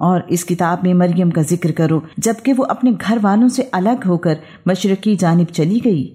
और इस किताब में मरियम का ज़िक्र करो, जबकि वो अपने घर वालों से अलग होकर मशरकी जानब चली गई।